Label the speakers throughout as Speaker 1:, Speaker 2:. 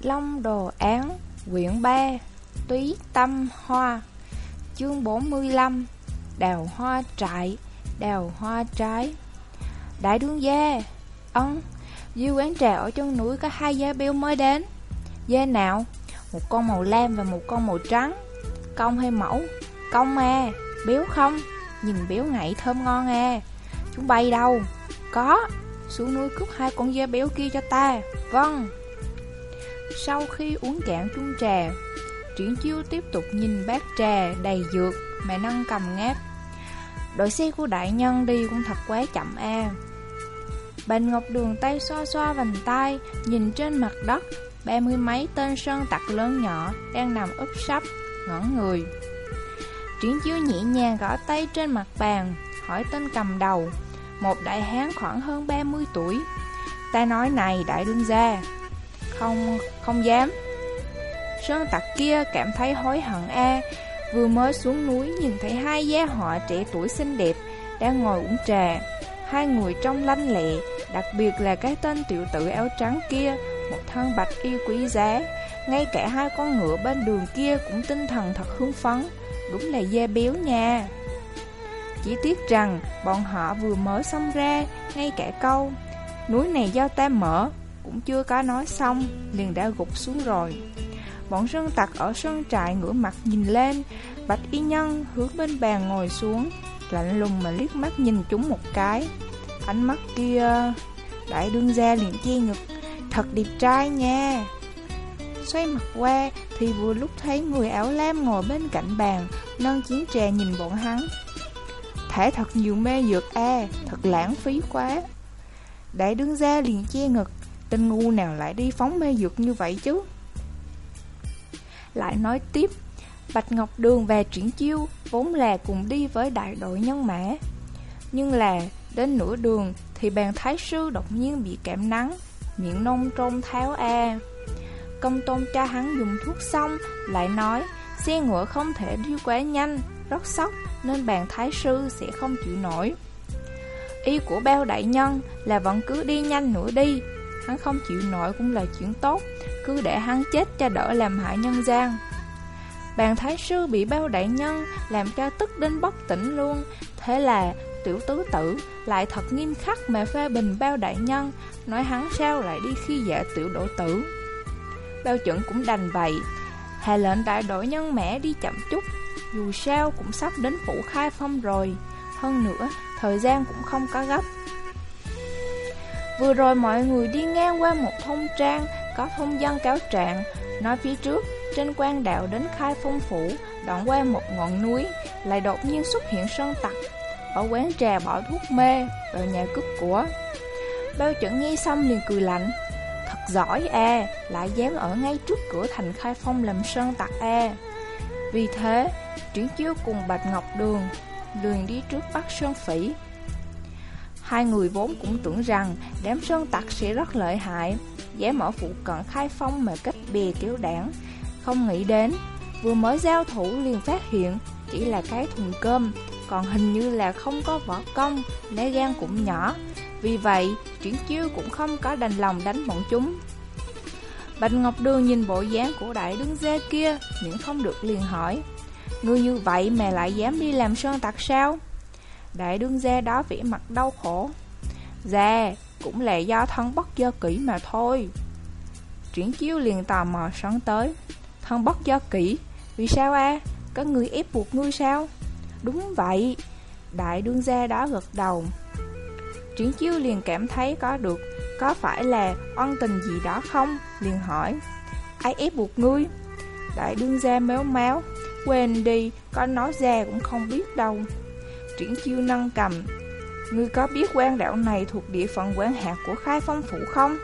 Speaker 1: Long Đồ Án, Quyển 3 Túy Tâm Hoa, Chương 45 Đào hoa trại, Đào hoa trái. Đại đương gia Ân Dư quán trà ở chân núi có hai da beo mới đến. Da nào Một con màu lam và một con màu trắng. Công hay mẫu, Công à Béo không, Nhìn béo ngậy thơm ngon à. Chúng bay đâu? Có, Xuống núi cướp hai con da béo kia cho ta. Vâng sau khi uống cạn chung trà, Triển chiêu tiếp tục nhìn bát trà đầy dược mà nâng cầm ngáp. Đội xe của đại nhân đi cũng thật quá chậm a. À. Ngọc Đường tay xoa xoa vành tay, nhìn trên mặt đất, ba mươi mấy tên sơn tặc lớn nhỏ đang nằm úp sấp, ngẩn người. Triển chiếu nhẹ nhàng gõ tay trên mặt bàn, hỏi tên cầm đầu, một đại hán khoảng hơn 30 tuổi. Ta nói này đại đương gia, không, không dám. Sơn tặc kia cảm thấy hối hận a Vừa mới xuống núi nhìn thấy hai gia họ trẻ tuổi xinh đẹp Đang ngồi uống trà. Hai người trông lanh lẹ Đặc biệt là cái tên tiểu tử áo trắng kia Một thân bạch y quý giá. Ngay cả hai con ngựa bên đường kia Cũng tinh thần thật hưng phấn Đúng là da béo nha. Chỉ tiếc rằng bọn họ vừa mới xong ra Ngay cả câu Núi này do ta mở cũng chưa có nói xong, liền đã gục xuống rồi. Bọn sơn tặc ở sân trại ngửa mặt nhìn lên, bạch y nhân hướng bên bàn ngồi xuống, lạnh lùng mà liếc mắt nhìn chúng một cái. Ánh mắt kia, đại đương gia liền che ngực, thật đẹp trai nha. Xoay mặt qua thì vừa lúc thấy người áo lam ngồi bên cạnh bàn, nâng chiến trà nhìn bọn hắn. Thả thật nhiều mê dược a, thật lãng phí quá. Đại đương gia liền che ngực, Tên ngu nào lại đi phóng mê dược như vậy chứ? Lại nói tiếp, Bạch Ngọc Đường và Triển Chiêu Vốn là cùng đi với đại đội nhân mã. Nhưng là Đến nửa đường Thì bàn thái sư đột nhiên bị cảm nắng, Miệng nông trôn tháo a. Công tôn cha hắn dùng thuốc xong, Lại nói, Xe ngựa không thể đi quá nhanh, Rất sốc, Nên bàn thái sư sẽ không chịu nổi. Ý của bao đại nhân là vẫn cứ đi nhanh nữa đi Hắn không chịu nổi cũng là chuyện tốt Cứ để hắn chết cho đỡ làm hại nhân gian. Bàn thái sư bị bao đại nhân Làm cho tức đến bất tỉnh luôn Thế là tiểu tứ tử Lại thật nghiêm khắc mà phê bình bao đại nhân Nói hắn sao lại đi khi dễ tiểu đỗ tử. Bao chuẩn cũng đành vậy Hà lệnh đại đội nhân mẹ đi chậm chút Dù sao cũng sắp đến phủ khai phong rồi Hơn nữa, thời gian cũng không có gấp. Vừa rồi mọi người đi ngang qua một thông trang, Có thông dân cáo trạng. Nói phía trước, Trên quan đạo đến khai phong phủ, Đoạn qua một ngọn núi, Lại đột nhiên xuất hiện sơn tặc. Ở quán trà bỏ thuốc mê, Vào nhà cướp của. Bao chuẩn nghe xong liền cười lạnh. Thật giỏi à Lại dám ở ngay trước cửa thành khai phong làm sơn tặc à. Vì thế, Triển chiếu cùng Bạch Ngọc Đường lường đi trước bắt Sơn Phỉ Hai người vốn cũng tưởng rằng đám sơn tặc sẽ rất lợi hại, dám ở phụ cận khai phong mà kết bè kéo đảng. Không nghĩ đến, vừa mới giao thủ liền phát hiện chỉ là cái thùng cơm, còn hình như là không có võ công, lá gan cũng nhỏ. Vì vậy, chuyển chiêu cũng không có đành lòng đánh bọn chúng. Bạch Ngọc Đường nhìn bộ dáng của đại đứng dê kia, nhưng không được liền hỏi. Ngươi như vậy mà lại dám đi làm sơn tặc sao? Đại đương gia đó vẻ mặt đau khổ. Dạ Cũng là do thân bất do kỹ mà thôi. Triển chiếu liền tò mò sẵn tới. Thân bất do kỹ Vì sao a? À? Có người ép buộc ngươi sao? Đúng vậy. Đại đương gia đó gật đầu. Triển chiếu liền cảm thấy có được. Có phải là ân tình gì đó không? Liền hỏi. Ai ép buộc ngươi? Đại đương gia méo máu. Quên đi, Có nói ra cũng không biết đâu triển chiêu nâng cầm. Ngươi có biết quan đạo này thuộc địa phận quản hạt của khai phong phủ không?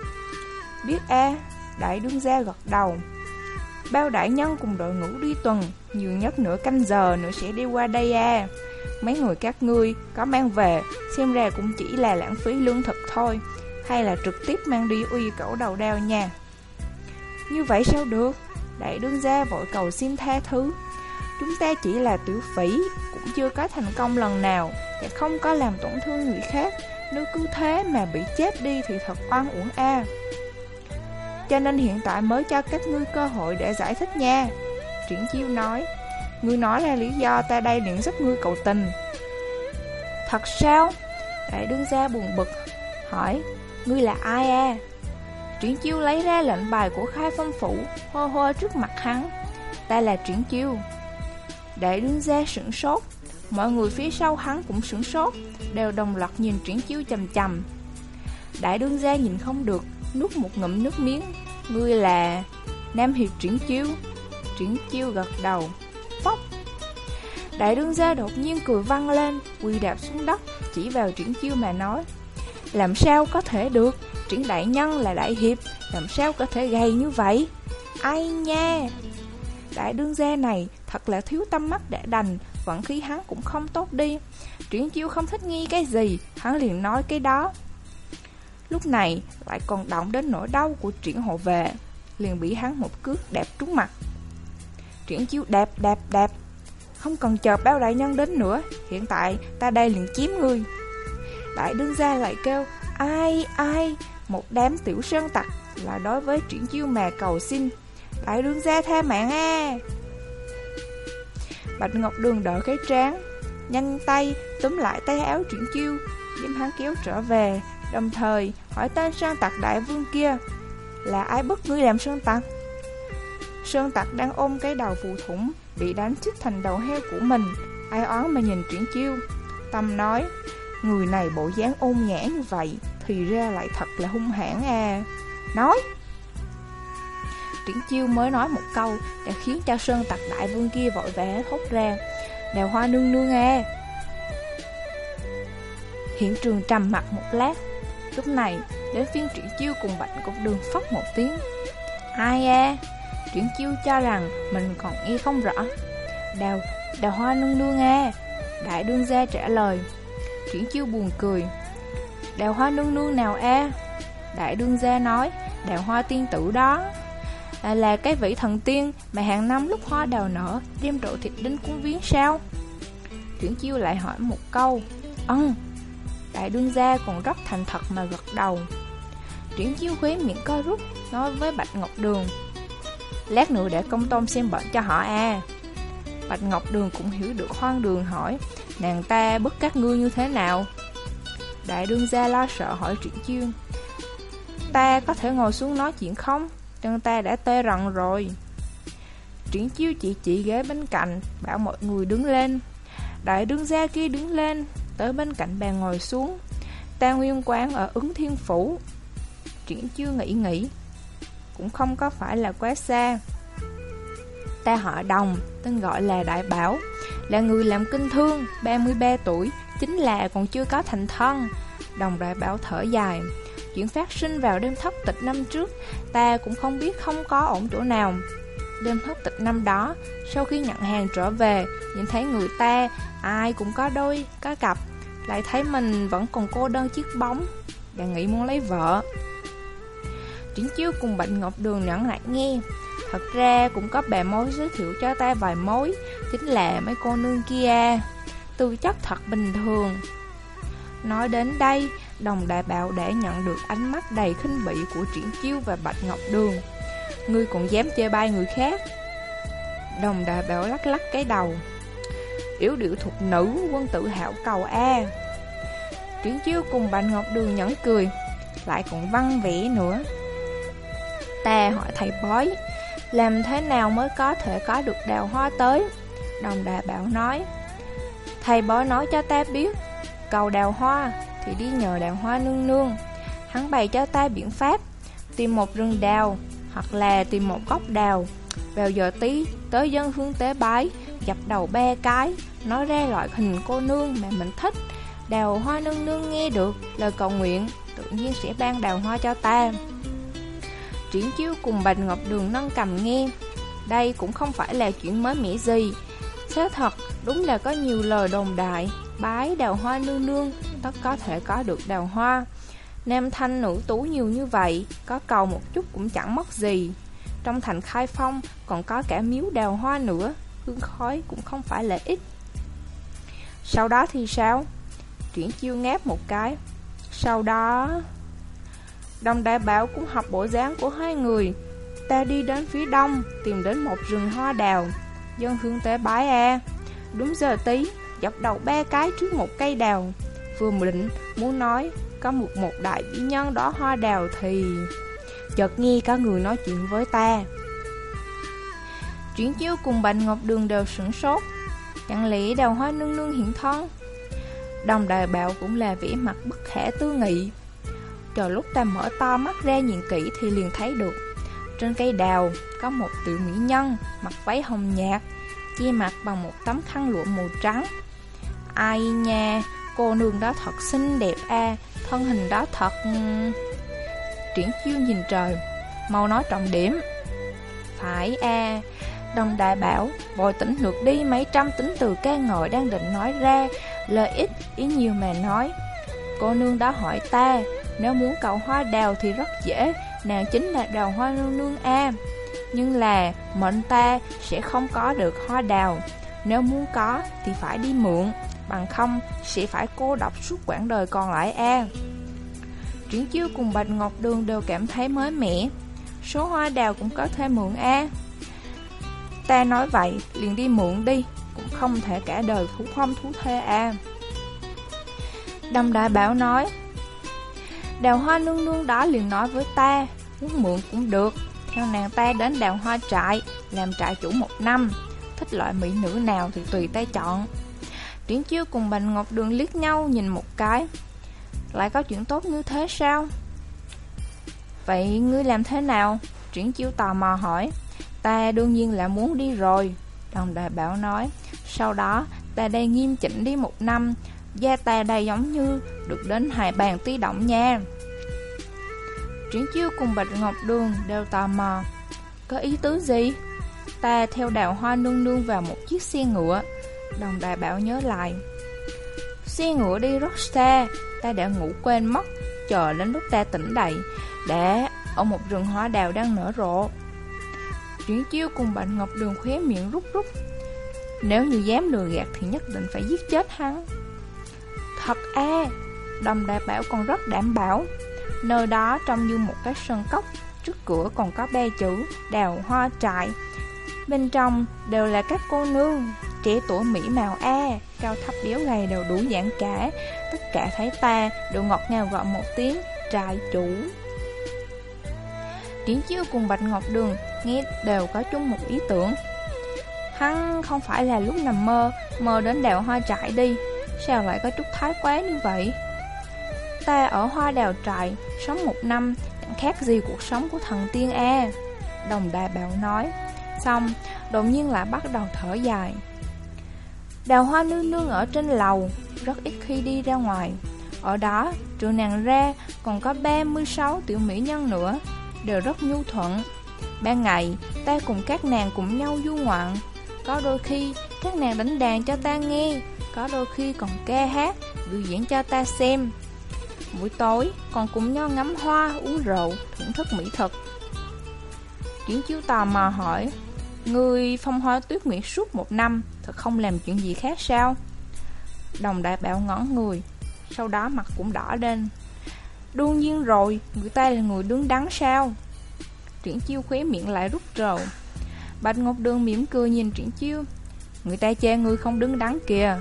Speaker 1: Biết a đại đương gia gật đầu. Bao đại nhân cùng đội ngũ đi tuần, Nhiều nhất nửa canh giờ nữa sẽ đi qua đây a Mấy người các ngươi có mang về, Xem ra cũng chỉ là lãng phí lương thực thôi, Hay là trực tiếp mang đi uy cẩu đầu đao nha. Như vậy sao được? Đại đương gia vội cầu xin tha thứ. Chúng ta chỉ là tiểu phỉ, Cũng chưa có thành công lần nào, Và không có làm tổn thương người khác. Nếu cứ thế mà bị chết đi Thì thật oan uổng a. Cho nên hiện tại mới cho các ngươi cơ hội để giải thích nha. Triển chiêu nói, Ngươi nói là lý do ta đây liền giúp ngươi cầu tình. Thật sao? Đại đương gia buồn bực, Hỏi, Ngươi là ai à? Triển chiêu lấy ra lệnh bài của khai phong phủ, Hô hô trước mặt hắn, Ta là triển chiêu. Đại đương gia sửng sốt. Mọi người phía sau hắn cũng sửng sốt, Đều đồng loạt nhìn triển chiêu chầm chầm Đại đương gia nhìn không được, Nuốt một ngụm nước miếng. Ngươi là Nam Hiệp triển chiêu Triển chiêu gật đầu. Phóc Đại đương gia đột nhiên cười văng lên, Quỳ đạp xuống đất, Chỉ vào triển chiêu mà nói, Làm sao có thể được? Triển đại nhân là đại hiệp, Làm sao có thể gầy như vậy? Ai nha? Đại đương gia này thật là thiếu tâm mắt đã đành, Vận khí hắn cũng không tốt đi. Triển chiêu không thích nghi cái gì, Hắn liền nói cái đó. Lúc này, lại còn động đến nỗi đau của triển hộ vệ, Liền bị hắn một cước đẹp trúng mặt. Triển chiêu đẹp đẹp đẹp Không cần chờ bao đại nhân đến nữa, Hiện tại ta đây liền chiếm ngươi. Đại đương gia lại kêu, Ai ai, Một đám tiểu sơn tặc Là đối với triển chiêu mà cầu xin. Đại đương gia tha mạng a. Bạch Ngọc Đường đỡ cái trán, Nhanh tay túm lại tay áo chuyển chiêu. Đem hắn kéo trở về, Đồng thời hỏi tên sơn tặc đại vương kia, Là ai bất ngươi làm sơn tặc Sơn tặc đang ôm cái đầu phù thủng, Bị đánh chích thành đầu heo của mình. Ai oán mà nhìn chuyển chiêu, Tâm nói, Người này bộ dáng ôn nhã như vậy Thì ra lại thật là hung hãn à. Nói Triển chiêu mới nói một câu Đã khiến cho Sơn tặc đại vương kia vội vã thốt ra. Đào hoa nương nương à! Hiện trường trầm mặt một lát. Lúc này đến phiên triển chiêu cùng bạch cục đường phóc một tiếng. Ai à? Triển chiêu cho rằng mình còn y không rõ. Đào, đào hoa nương nương à! Đại đương gia trả lời. Triển chiêu buồn cười. Đào hoa nương nương nào a Đại đương gia nói Đào hoa tiên tử đó. Lại Là cái vị thần tiên Mà hàng năm lúc hoa đào nở, Đem rượu thịt đến cúng viếng sao? Triển chiêu lại hỏi một câu, Ân, Đại đương gia còn rất thành thật mà gật đầu. Triển chiêu khuế miệng co rút, Nói với Bạch Ngọc Đường, Lát nữa để công tôn xem bệnh cho họ à. Bạch Ngọc Đường cũng hiểu được hoang đường hỏi, Nàng ta bức các ngươi như thế nào? Đại đương gia lo sợ hỏi Triển chiêu, Ta có thể ngồi xuống nói chuyện không? Chân ta đã tê rần rồi. Triển chiêu chỉ chỉ ghế bên cạnh, Bảo mọi người đứng lên. Đại đương gia kia đứng lên, Tới bên cạnh bàn ngồi xuống. Ta nguyên quán ở ứng thiên phủ. Triển chiêu nghĩ nghĩ, Cũng không có phải là quá xa. Ta họ đồng, Tên gọi là Đại Bảo, Là người làm kinh thương 33 tuổi, Chính là còn chưa có thành thân. Đồng Đại Bảo thở dài. Chuyện phát sinh vào đêm thất tịch năm trước Ta cũng không biết không có ổn chỗ nào. Đêm thất tịch năm đó Sau khi nhận hàng trở về Nhìn thấy người ta Ai cũng có đôi, có cặp Lại thấy mình vẫn còn cô đơn chiếc bóng Đang nghĩ muốn lấy vợ. Triển chiếu cùng Bạch Ngọc Đường nhẫn lại nghe. Thật ra cũng có bà mối giới thiệu cho ta vài mối Chính là mấy cô nương kia. Tư chất thật bình thường. Nói đến đây Đồng đại bảo đã nhận được ánh mắt đầy khinh bỉ của Triển Chiêu và Bạch Ngọc Đường. Ngươi còn dám chơi bai người khác. Đồng đại bảo lắc lắc cái đầu. Yếu điệu thuộc nữ, quân tự hảo cầu A. Triển Chiêu cùng Bạch Ngọc Đường nhẫn cười, Lại còn văn vẽ nữa. Ta hỏi thầy bói, Làm thế nào mới có thể có được đào hoa tới? Đồng đại bảo nói, Thầy bói nói cho ta biết, Cầu đào hoa thì đi nhờ đào hoa nương nương. Hắn bày cho ta biện pháp, tìm một rừng đào, hoặc là tìm một gốc đào. Vào giờ tí, tới dân hương tế bái, dập đầu ba cái, nói ra loại hình cô nương mà mình thích. Đào hoa nương nương nghe được lời cầu nguyện, tự nhiên sẽ ban đào hoa cho ta. Triển chiếu cùng Bạch Ngọc Đường nâng cầm nghe. Đây cũng không phải là chuyện mới mẻ gì. Thế thật, đúng là có nhiều lời đồn đại, bái đào hoa nương nương, tất có thể có được đào hoa. Nam thanh nữ tú nhiều như vậy, có cầu một chút cũng chẳng mất gì. Trong thành khai phong còn có cả miếu đào hoa nữa, hương khói cũng không phải là ít. Sau đó thì sao? Chuyển chiêu ngáp một cái. Sau đó... Đồng đại bảo cũng học bộ dáng của hai người Ta đi đến phía đông Tìm đến một rừng hoa đào Dân hương tế bái a Đúng giờ tí Dọc đầu ba cái trước một cây đào Vừa định muốn nói, Có một một đại vĩ nhân đó hoa đào thì Chợt nghe cả người nói chuyện với ta. Chuyển chiếu cùng Bạch Ngọc Đường đều sửng sốt, Chẳng lẽ đào hoa nương nương hiện thân? Đồng đại bạo cũng là vẻ mặt bất khả tư nghị. Chờ lúc ta mở to mắt ra nhìn kỹ thì liền thấy được, Trên cây đào có một tiểu mỹ nhân, Mặc váy hồng nhạt, Che mặt bằng một tấm khăn lụa màu trắng. Ai nha Cô nương đó thật xinh đẹp a, Thân hình đó thật... Ừ, triển chiêu nhìn trời, Mau nói trọng điểm. Phải a, Đồng đại bảo, Bồi tỉnh lượt đi mấy trăm tính từ ca ngợi đang định nói ra Lời ít ý nhiều mà nói. Cô nương đó hỏi ta, Nếu muốn cầu hoa đào thì rất dễ, Nàng chính là đào hoa nương nương A. Nhưng là mệnh ta sẽ không có được hoa đào, Nếu muốn có thì phải đi mượn. Bằng không, sẽ phải cô độc suốt quãng đời còn lại A Triển chiêu cùng Bạch Ngọc Đường đều cảm thấy mới mẻ. Số hoa đào cũng có thể mượn A Ta nói vậy, liền đi mượn đi, Cũng không thể cả đời thú không thú thê A đồng đại bảo nói, Đào hoa nương nương đó liền nói với ta Muốn mượn cũng được. Theo nàng ta đến đào hoa trại, Làm trại chủ một năm, Thích loại mỹ nữ nào thì tùy ta chọn. Triển chiêu cùng Bạch Ngọc Đường liếc nhau nhìn một cái. Lại có chuyện tốt như thế sao? Vậy ngươi làm thế nào? Triển chiêu tò mò hỏi. Ta đương nhiên là muốn đi rồi, Đồng đại bảo nói. Sau đó, ta đây nghiêm chỉnh đi một năm. Da ta đây giống như Được đến hai bàn tí động nha. Triển chiêu cùng Bạch Ngọc Đường đều tò mò. Có ý tứ gì? Ta theo đào hoa nương nương vào một chiếc xe ngựa. Đồng đại bảo nhớ lại. Xe ngựa đi rất xa Ta đã ngủ quên mất. Chờ đến lúc ta tỉnh dậy Đã ở một rừng hoa đào đang nở rộ. Chuyển chiêu cùng Bạch Ngọc Đường khóe miệng rút rút. Nếu như dám lừa gạt thì nhất định phải giết chết hắn. Thật a, Đồng đại bảo còn rất đảm bảo. Nơi đó trông như một cái sân cốc. Trước cửa còn có ba chữ, Đào hoa trại. Bên trong đều là các cô nương. Trẻ tuổi mỹ màu A. Cao thấp béo gầy đều đủ dạng cả Tất cả thấy ta đều ngọt ngào gọi một tiếng, Trại chủ. Triển chiêu cùng Bạch Ngọc Đường Nghe đều có chung một ý tưởng. Hắn không phải là lúc nằm mơ Mơ đến đào hoa trại đi. Sao lại có chút thái quá như vậy? Ta ở hoa đào trại Sống một năm, Chẳng khác gì cuộc sống của thần tiên A. Đồng đại bảo nói, Xong, đột nhiên lại bắt đầu thở dài. Đào hoa nương nương ở trên lầu Rất ít khi đi ra ngoài. Ở đó trừ nàng ra Còn có 36 tiểu mỹ nhân nữa Đều rất nhu thuận. Ban ngày ta cùng các nàng cùng nhau du ngoạn. Có đôi khi các nàng đánh đàn cho ta nghe Có đôi khi còn ca hát Biểu diễn cho ta xem. Buổi tối còn cùng nhau ngắm hoa Uống rượu, thưởng thức mỹ thực. Chuyển chiếu tò mò hỏi Người phong hoa tuyết nguyệt suốt một năm Thật không làm chuyện gì khác sao? Đồng đại bảo ngón người, Sau đó mặt cũng đỏ lên. Đương nhiên rồi, Người ta là người đứng đắn sao? Triển chiêu khóe miệng lại rút rầu. Bạch Ngọc Đường mỉm cười nhìn Triển chiêu. Người ta chê người không đứng đắn kìa.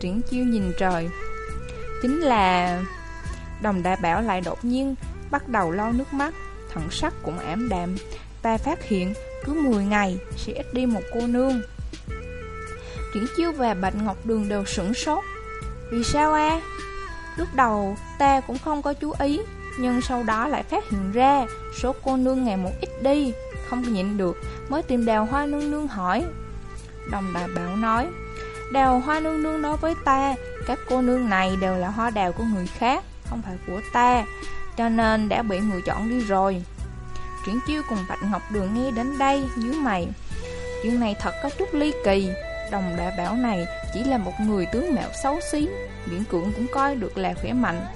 Speaker 1: Triển chiêu nhìn trời. Chính là Đồng đại bảo lại đột nhiên Bắt đầu lau nước mắt. Thần sắc cũng ảm đạm. Ta phát hiện cứ 10 ngày sẽ ít đi một cô nương. Triển chiêu và Bạch Ngọc Đường đều sửng sốt. Vì sao a? Lúc đầu, ta cũng không có chú ý, Nhưng sau đó lại phát hiện ra, Số cô nương ngày một ít đi, Không nhịn được, Mới tìm đào hoa nương nương hỏi. Đồng đại bảo nói, Đào hoa nương nương nói với ta, Các cô nương này đều là hoa đào của người khác, Không phải của ta, Cho nên đã bị người chọn đi rồi. Triển chiêu cùng Bạch Ngọc Đường nghe đến đây dưới mày. Chuyện này thật có chút ly kỳ. Đồng đại bảo này chỉ là một người tướng mạo xấu xí, Miễn cưỡng cũng coi được là khỏe mạnh.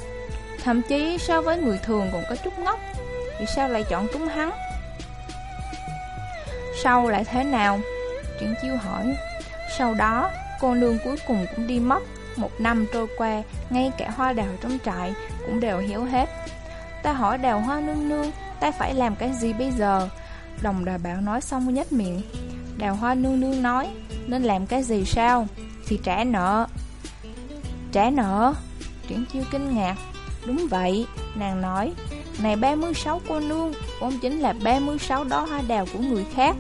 Speaker 1: Thậm chí so với người thường còn có chút ngốc Vì sao lại chọn chúng hắn? Sau lại thế nào? Triển chiêu hỏi. Sau đó, cô nương cuối cùng cũng đi mất. Một năm trôi qua, Ngay cả hoa đào trong trại Cũng đều hiểu hết. Ta hỏi đào hoa nương nương, Ta phải làm cái gì bây giờ? Đồng đà bảo nói xong nhếch miệng. Đào hoa nương nương nói nên làm cái gì sao? Thì trả nợ. Trả nợ? Triển chiêu kinh ngạc. Đúng vậy, Nàng nói. Này 36 cô nương, Vốn chính là 36 đó hoa đào của người khác.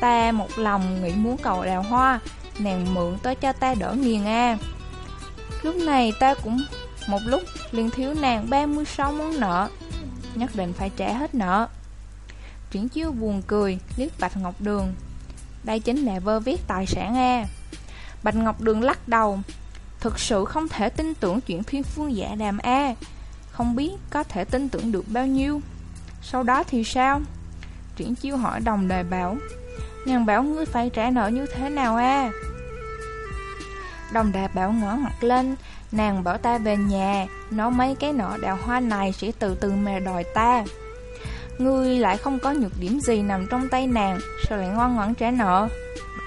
Speaker 1: Ta một lòng nghĩ muốn cầu đào hoa, Nàng mượn tới cho ta đỡ nghiền a Lúc này ta cũng một lúc liền thiếu nàng 36 món nợ, Nhất định phải trả hết nợ. Triển chiêu buồn cười, liếc Bạch Ngọc Đường. Đây chính là vơ viết tài sản a. Bạch Ngọc Đường lắc đầu. Thực sự không thể tin tưởng chuyện thiên phương giả đàm A. Không biết có thể tin tưởng được bao nhiêu. Sau đó thì sao? Triển chiêu hỏi đồng đề bảo. Nàng bảo ngươi phải trả nợ như thế nào a? Đồng đề bảo ngỡ mặt lên. Nàng bảo ta về nhà. Nói mấy cái nợ đào hoa này sẽ từ từ mà đòi ta. Ngươi lại không có nhược điểm gì nằm trong tay nàng, Sao lại ngoan ngoãn trả nợ?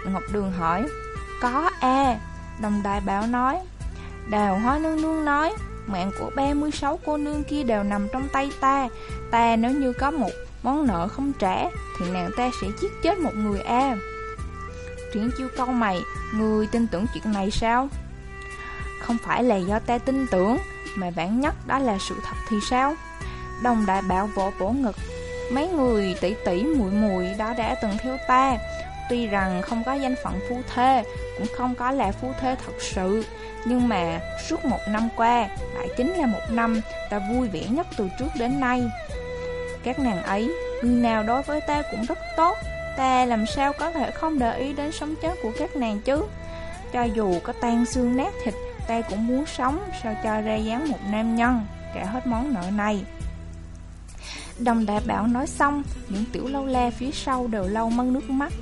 Speaker 1: Ngọc Đường hỏi. Có, a, Đồng đại bảo nói. Đào hoa nương nương nói, Mạng của 36 cô nương kia đều nằm trong tay ta. Ta nếu như có một món nợ không trả, Thì nàng ta sẽ giết chết một người a. Triển chiêu câu mày. Ngươi tin tưởng chuyện này sao? Không phải là do ta tin tưởng, Mà bản nhất đó là sự thật thì sao? Đồng đại bảo vỗ vỗ ngực. Mấy người tỷ tỷ muội muội đó đã từng theo ta. Tuy rằng không có danh phận phu thê, Cũng không có là phu thê thật sự. Nhưng mà suốt một năm qua, Lại chính là một năm ta vui vẻ nhất từ trước đến nay. Các nàng ấy, Người nào đối với ta cũng rất tốt. Ta làm sao có thể không để ý đến sống chết của các nàng chứ? Cho dù có tan xương nát thịt, Ta cũng muốn sống sao cho ra dáng một nam nhân Trả hết món nợ này. Đồng đại bảo nói xong, Những tiểu lâu la phía sau đều lau mân nước mắt.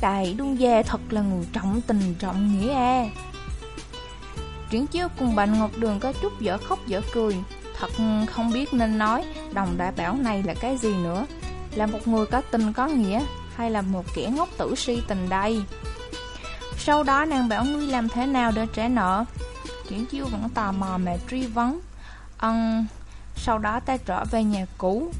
Speaker 1: Đại đương gia thật là người trọng tình, trọng nghĩa à Triển chiếu cùng Bạch Ngọc Đường có chút dở khóc dở cười. Thật không biết nên nói, Đồng đại bảo này là cái gì nữa? Là một người có tình có nghĩa, Hay là một kẻ ngốc tử si tình đây? Sau đó nàng bảo ngươi làm thế nào để trả nợ? Triển chiêu vẫn tò mò mà truy vấn. Ân sau đó ta trở về nhà cũ.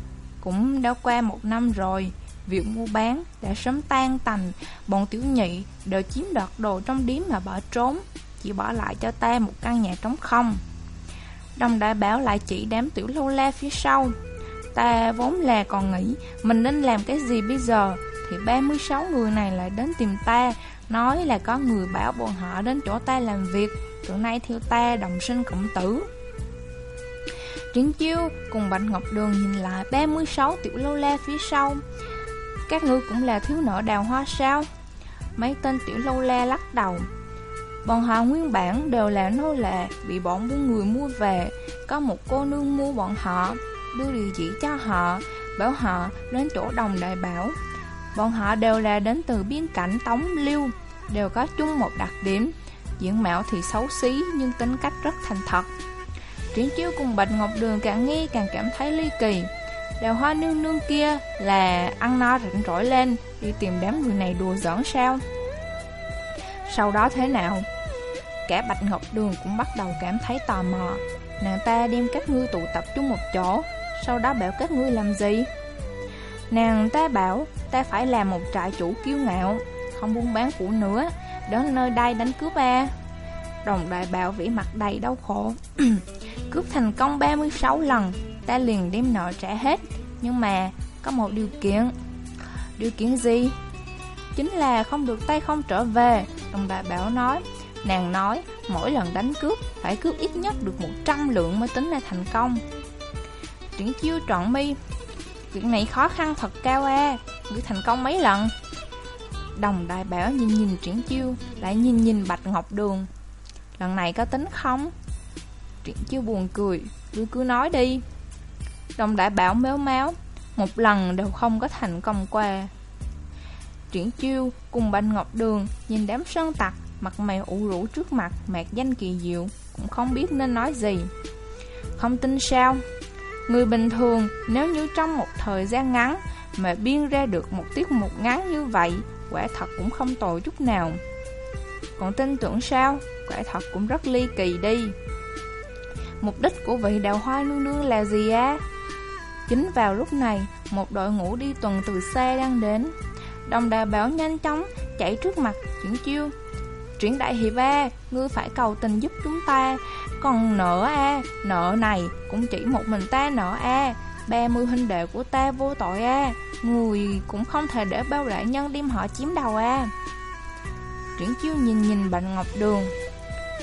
Speaker 1: Cũng đã qua một năm rồi, Việc mua bán đã sớm tan tành. Bọn tiểu nhị đều chiếm đoạt đồ trong điếm mà bỏ trốn, Chỉ bỏ lại cho ta một căn nhà trống không. Đồng đại bảo lại chỉ đám tiểu lâu la phía sau. Ta vốn là còn nghĩ Mình nên làm cái gì bây giờ, Thì 36 người này lại đến tìm ta, Nói là có người bảo bọn họ đến chỗ ta làm việc. Tụi nay theo ta đồng sinh cộng tử. Triển chiêu cùng Bạch Ngọc Đường nhìn lại 36 tiểu lâu la phía sau. Các ngươi cũng là thiếu nợ đào hoa sao? Mấy tên tiểu lâu la lắc đầu. Bọn họ nguyên bản đều là nô lệ, Bị bọn buôn người mua về. Có một cô nương mua bọn họ, Đưa địa chỉ cho họ, Bảo họ đến chỗ đồng đại bảo. Bọn họ đều là đến từ biên cảnh Tống Liêu, Đều có chung một đặc điểm. Diện mạo thì xấu xí Nhưng tính cách rất thành thật. Triển chiếu cùng Bạch Ngọc Đường càng nghe càng cảm thấy ly kỳ. Đào hoa nương nương kia là ăn no rảnh rỗi lên, Đi tìm đám người này đùa giỡn sao? Sau đó thế nào? Cả Bạch Ngọc Đường cũng bắt đầu cảm thấy tò mò. Nàng ta đem các ngươi tụ tập chung một chỗ, Sau đó bảo các ngươi làm gì? Nàng ta bảo, ta phải làm một trại chủ kiêu ngạo, Không buôn bán phụ nữa Đến nơi đây đánh cướp à Đồng đại bảo vĩ mặt đầy đau khổ. Cướp thành công 36 lần, Ta liền đem nợ trả hết. Nhưng mà có một điều kiện. Điều kiện gì? Chính là không được tay không trở về. Đồng đại bảo nói, Nàng nói, mỗi lần đánh cướp, Phải cướp ít nhất được 100 lượng mới tính là thành công. Triển chiêu trọn mi chuyện này khó khăn thật cao à Ngươi thành công mấy lần? Đồng đại bảo nhìn nhìn triển chiêu, Lại nhìn nhìn bạch ngọc đường. Lần này có tính không? Triển chiêu buồn cười, cứ cứ nói đi. Đồng đại bảo méo máu Một lần đều không có thành công qua. Triển chiêu cùng Banh Ngọc Đường Nhìn đám sơn tặc Mặt mày ủ rũ trước mặt Mạc danh kỳ diệu, Cũng không biết nên nói gì. Không tin sao? Người bình thường nếu như trong một thời gian ngắn Mà biên ra được một tiết mục ngắn như vậy, Quả thật cũng không tồi chút nào. Còn tin tưởng sao? Quả thật cũng rất ly kỳ đi. Mục đích của vị đào hoa nương nương là gì á Chính vào lúc này, một đội ngũ đi tuần từ xe đang đến. Đồng đà bảo nhanh chóng chạy trước mặt chuyển chiêu. Chuyển đại hiệp a, ngươi phải cầu tình giúp chúng ta. Còn nợ a, nợ này cũng chỉ một mình ta nợ a. ba mươi huynh đệ của ta vô tội a, người cũng không thể để bao đại nhân đem họ chiếm đầu a. Chuyển chiêu nhìn nhìn Bạch Ngọc Đường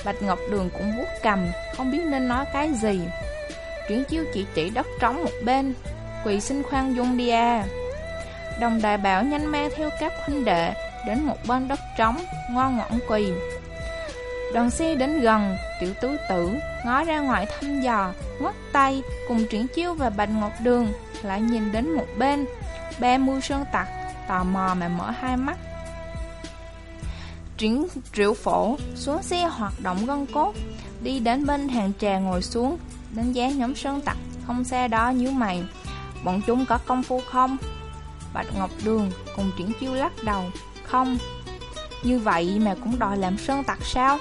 Speaker 1: Bạch Ngọc Đường cũng vuốt cầm không biết nên nói cái gì. Chuyển chiêu chỉ chỉ đất trống một bên, Quỳ xin khoan dung đi à. Đồng đại bảo nhanh mang theo các huynh đệ Đến một bên đất trống, Ngoan ngoãn quỳ. Đoàn xe đến gần, Tiểu tứ tử ngó ra ngoài thăm dò, Ngoắt tay cùng triển chiêu và Bạch Ngọc Đường Lại nhìn đến một bên. Ba mươi sơn tặc Tò mò mà mở hai mắt. Triển triệu phổ xuống xe hoạt động gân cốt, Đi đến bên hàng trà ngồi xuống Đánh giá nhóm sơn tặc, Không xa đó nhíu mày. Bọn chúng có công phu không? Bạch Ngọc Đường cùng triển chiêu lắc đầu, Không. Như vậy mà cũng đòi làm sơn tặc sao?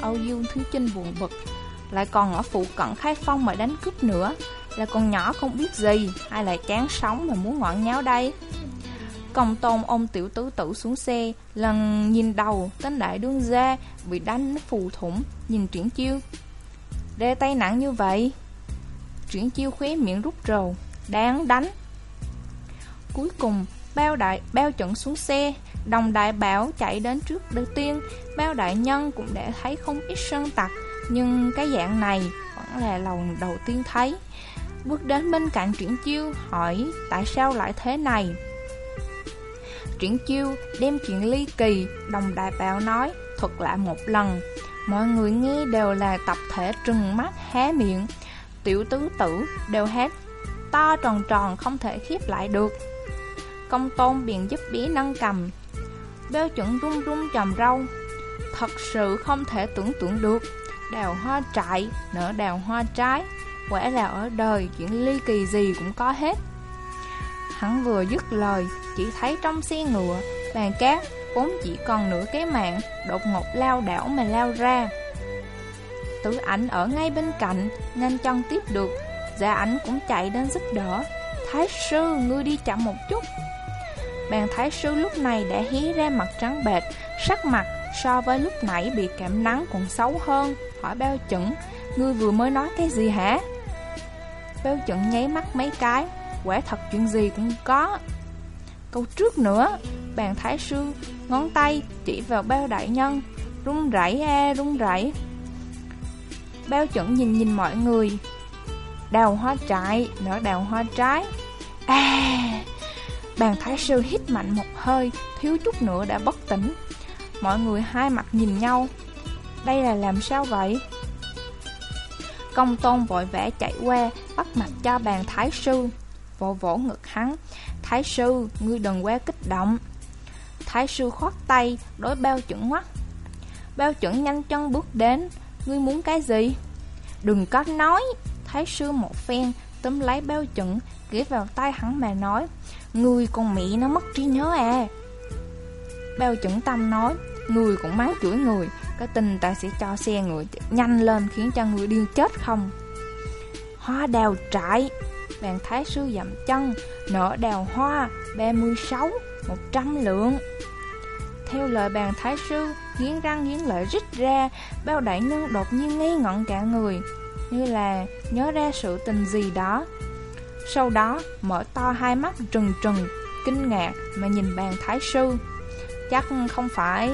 Speaker 1: Âu Dương Thứ Chinh buồn bực, Lại còn ở phụ cận khai phong mà đánh cướp nữa, Là con nhỏ không biết gì Hay lại chán sống mà muốn ngoạn nháo đây? Công tôn ôm tiểu tứ tử xuống xe, Lần nhìn đầu tên đại đương gia Bị đánh phù thủng, Nhìn triển chiêu. Đe tay nặng như vậy, Triển chiêu khóe miệng rút rầu, Đáng đánh. Cuối cùng, bao đại, bao trận xuống xe, Đồng đại bảo chạy đến trước. Đầu tiên, Bao đại nhân cũng đã thấy không ít sơn tặc, Nhưng cái dạng này vẫn là lần đầu tiên thấy. Bước đến bên cạnh triển chiêu, hỏi, tại sao lại thế này? Triển chiêu đem chuyện ly kỳ Đồng đại bảo nói thuật lại một lần. Mọi người nghe đều là tập thể trừng mắt hé miệng. Tiểu tứ tử đều hét To tròn tròn không thể khiếp lại được. Công tôn biện giúp bí nâng cầm. Bêu chuẩn run run chòm râu. Thật sự không thể tưởng tượng được. Đào hoa trại, nở đào hoa trái. Quả là ở đời chuyện ly kỳ gì cũng có hết. Hắn vừa dứt lời, Chỉ thấy trong xe ngựa Bàn cát, vốn chỉ còn nửa cái mạng, Đột ngột lao đảo mà lao ra. Tử ảnh ở ngay bên cạnh, Nhanh chân tiếp được. Giả ảnh cũng chạy đến giúp đỡ. Thái sư, ngươi đi chậm một chút. Bàn thái sư lúc này đã hí ra mặt trắng bệch, Sắc mặt so với lúc nãy bị cảm nắng còn xấu hơn. Hỏi bao chuẩn Ngươi vừa mới nói cái gì hả? Bao chuẩn nháy mắt mấy cái. Quả thật chuyện gì cũng có. Câu trước nữa, Bàn thái sư, Ngón tay chỉ vào bao đại nhân, Run rẩy a, run rẩy. Bao chuẩn nhìn nhìn mọi người. Đào hoa trại, Nở đào hoa trái. À Bàn thái sư hít mạnh một hơi, Thiếu chút nữa đã bất tỉnh. Mọi người hai mặt nhìn nhau. Đây là làm sao vậy? Công tôn vội vã chạy qua, Bắt mặt cho bàn thái sư. Vỗ vỗ ngực hắn. Thái sư, ngươi đừng quá kích động. Thái sư khoát tay Đối bao chuẩn mắt Bao chuẩn nhanh chân bước đến Ngươi muốn cái gì? Đừng có nói. Thái sư một phen Túm lấy bao chuẩn Ghé vào tay hắn mà nói Ngươi con mị nó mất trí nhớ à. Bao chuẩn tâm nói Người cũng mắng chửi người Cái tình ta sẽ cho xe người nhanh lên Khiến cho người điên chết không? Hoa đào trại. Vàng thái sư dậm chân Nợ đào hoa 36 100 lượng. Theo lời bàn thái sư, Nghiến răng nghiến lợi rít ra, Bao đại nhân đột nhiên ngây ngẩn cả người. Như là nhớ ra sự tình gì đó. Sau đó, mở to hai mắt trừng trừng, Kinh ngạc mà nhìn bàn thái sư. Chắc không phải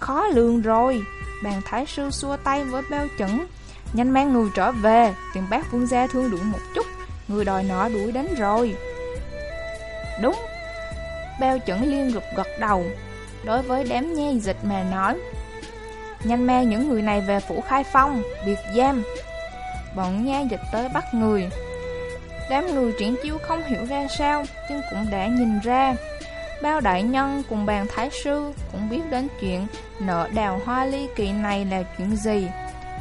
Speaker 1: khó lường rồi. Bàn thái sư xua tay với bao chuẩn Nhanh mang người trở về. Tiền bác vương gia thương lượng một chút. Người đòi nọ đuổi đến rồi. Đúng. Bao chuẩn liên gục gật đầu. Đối với đám nhây dịch mà nói Nhanh mang những người này về phủ khai phong Biệt giam Bọn nha dịch tới bắt người. Đám người triển chiếu không hiểu ra sao Nhưng cũng đã nhìn ra. Bao đại nhân cùng bàn thái sư cũng biết đến chuyện nợ đào hoa ly kỳ này là chuyện gì.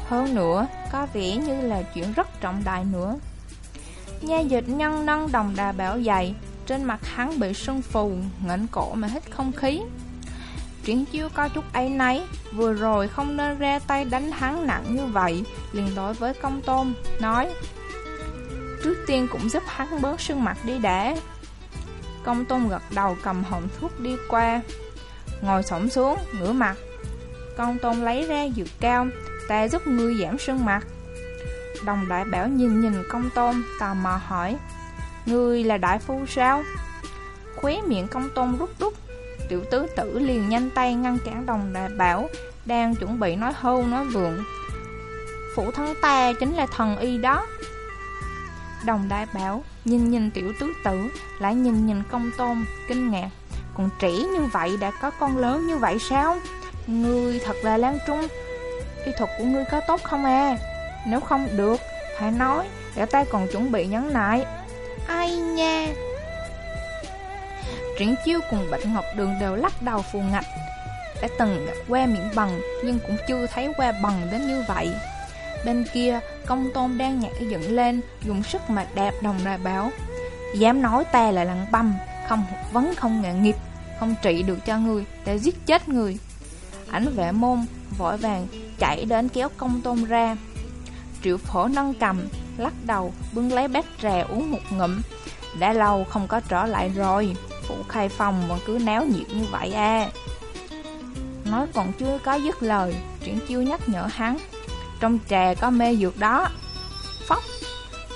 Speaker 1: Hơn nữa, có vẻ như là chuyện rất trọng đại nữa. Nha dịch nhân nâng đồng đà bảo dậy, trên mặt hắn bị sưng phù, ngẩng cổ mà hít không khí. Triển chiêu có chút ấy nấy, vừa rồi không nên ra tay đánh hắn nặng như vậy, liền đối với công tôn, nói Trước tiên cũng giúp hắn bớt sưng mặt đi đã Công tôn gật đầu cầm hộp thuốc đi qua Ngồi sổng xuống, ngửa mặt Công tôn lấy ra dược cao Ta giúp ngươi giảm sưng mặt Đồng đại bảo nhìn nhìn công tôn, Tò mò hỏi, Ngươi là đại phu sao? Khóe miệng công tôn rút rút. Tiểu tứ tử liền nhanh tay ngăn cản đồng đại bảo, Đang chuẩn bị nói hưu nói vượng. Phụ thân ta chính là thần y đó. Đồng đại bảo nhìn nhìn tiểu tứ tử, Lại nhìn nhìn công tôn, Kinh ngạc. Còn trẻ như vậy đã có con lớn như vậy sao? Ngươi thật là lan trung Y thuật của ngươi có tốt không à Nếu không được Phải nói Để ta còn chuẩn bị nhắn lại. Ai nha? Triển chiêu cùng Bạch Ngọc Đường đều lắc đầu phù ngạch. Đã từng gặp qua miệng bằng Nhưng cũng chưa thấy qua bằng đến như vậy. Bên kia, công tôn đang nhảy dựng lên, dùng sức mà đạp đồng đại bảo. Dám nói ta là lăng băm, không vấn không nghề nghiệp, không trị được cho người, để giết chết người. Ảnh vệ môn, vội vàng, chạy đến kéo công tôn ra. Triệu phổ nâng cầm, lắc đầu, bưng lấy bát trà uống một ngụm. Đã lâu không có trở lại rồi, phụ khai phòng vẫn cứ náo nhiệt như vậy à. Nói còn chưa có dứt lời, triển chiêu nhắc nhở hắn. Trong trà có mê dược đó Phóc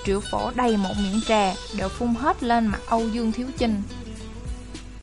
Speaker 1: Triệu phổ đầy một miệng trà Đều phun hết lên mặt Âu Dương Thiếu Chinh